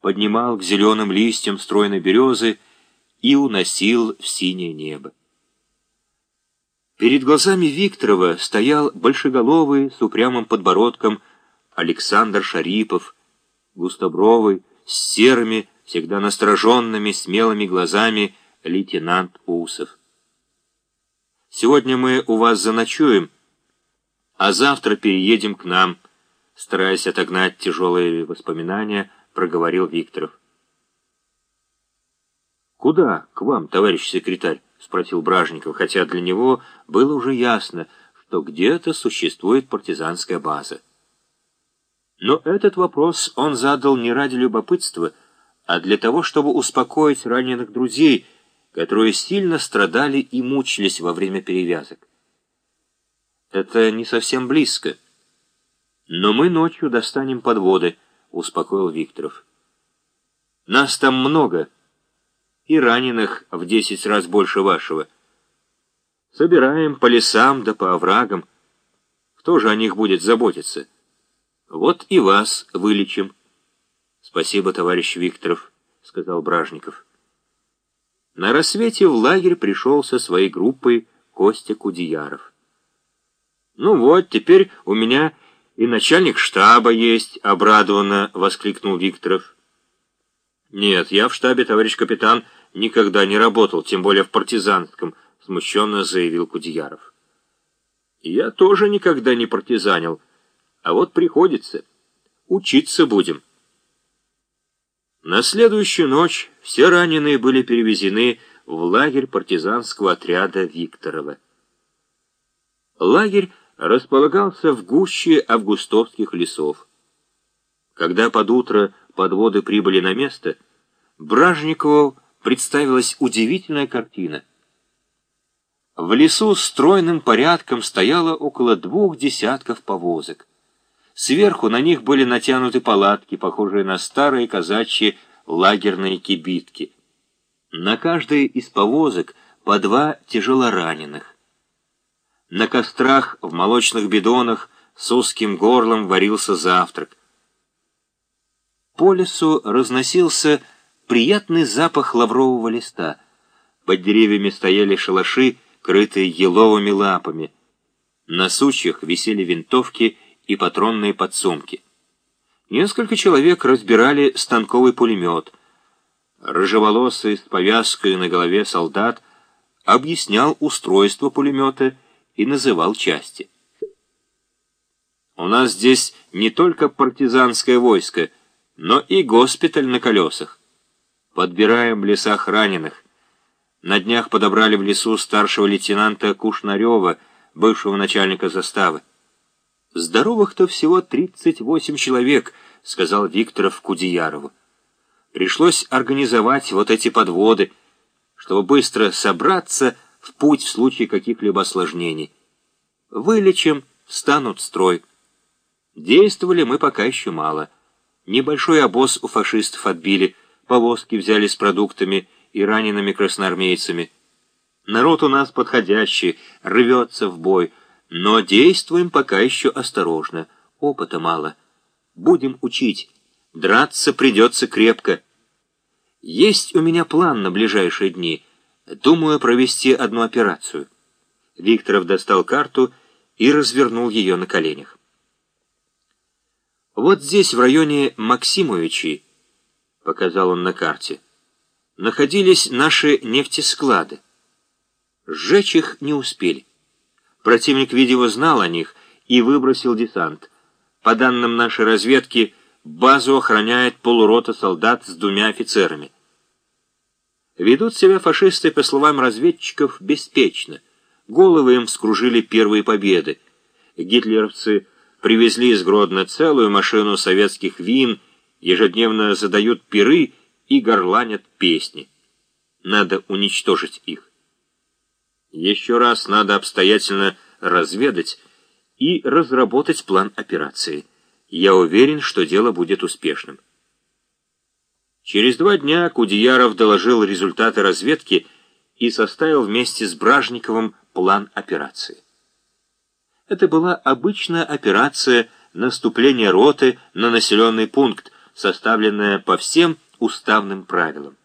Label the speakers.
Speaker 1: поднимал к зеленым листьям стройной березы и уносил в синее небо. Перед глазами Викторова стоял большеголовый с упрямым подбородком Александр Шарипов, густобровый, с серыми, всегда настороженными, смелыми глазами лейтенант Усов. «Сегодня мы у вас заночуем, а завтра переедем к нам», стараясь отогнать тяжелые воспоминания, проговорил Викторов. «Куда к вам, товарищ секретарь?» — спросил Бражников, хотя для него было уже ясно, что где-то существует партизанская база. Но этот вопрос он задал не ради любопытства, а для того, чтобы успокоить раненых друзей, которые сильно страдали и мучились во время перевязок. Это не совсем близко. Но мы ночью достанем подводы, успокоил Викторов. Нас там много, и раненых в десять раз больше вашего. Собираем по лесам да по оврагам. Кто же о них будет заботиться? Вот и вас вылечим. Спасибо, товарищ Викторов, сказал Бражников. На рассвете в лагерь пришел со своей группой Костя Кудеяров. «Ну вот, теперь у меня и начальник штаба есть», — обрадованно воскликнул Викторов. «Нет, я в штабе, товарищ капитан, никогда не работал, тем более в партизанском», — смущенно заявил Кудеяров. «Я тоже никогда не партизанил, а вот приходится. Учиться будем». На следующую ночь все раненые были перевезены в лагерь партизанского отряда Викторова. Лагерь располагался в гуще августовских лесов. Когда под утро подводы прибыли на место, Бражникову представилась удивительная картина. В лесу стройным порядком стояло около двух десятков повозок. Сверху на них были натянуты палатки, похожие на старые казачьи лагерные кибитки. На каждой из повозок по два тяжелораненых. На кострах в молочных бидонах с узким горлом варился завтрак. По лесу разносился приятный запах лаврового листа. Под деревьями стояли шалаши, крытые еловыми лапами. На сучьях висели винтовки и патронные подсумки. Несколько человек разбирали станковый пулемет. Рыжеволосый с повязкой на голове солдат объяснял устройство пулемета и называл части. У нас здесь не только партизанское войско, но и госпиталь на колесах. Подбираем в лесах раненых. На днях подобрали в лесу старшего лейтенанта Кушнарева, бывшего начальника заставы. «Здоровых-то всего 38 человек», — сказал Викторов Кудеярову. «Пришлось организовать вот эти подводы, чтобы быстро собраться в путь в случае каких-либо осложнений. Вылечим, станут строй». Действовали мы пока еще мало. Небольшой обоз у фашистов отбили, повозки взяли с продуктами и ранеными красноармейцами. Народ у нас подходящий, рвется в бой, но действуем пока еще осторожно, опыта мало. Будем учить, драться придется крепко. Есть у меня план на ближайшие дни. Думаю провести одну операцию. Викторов достал карту и развернул ее на коленях. Вот здесь, в районе Максимовичей, показал он на карте, находились наши нефтесклады. Сжечь их не успели. Противник, видимо, знал о них и выбросил десант. По данным нашей разведки, базу охраняет полурота солдат с двумя офицерами. Ведут себя фашисты, по словам разведчиков, беспечно. Головы им вскружили первые победы. Гитлеровцы привезли из Гродно целую машину советских вин, ежедневно задают пиры и горланят песни. Надо уничтожить их. Еще раз надо обстоятельно разведать и разработать план операции. Я уверен, что дело будет успешным. Через два дня Кудеяров доложил результаты разведки и составил вместе с Бражниковым план операции. Это была обычная операция наступления роты на населенный пункт, составленная по всем уставным правилам.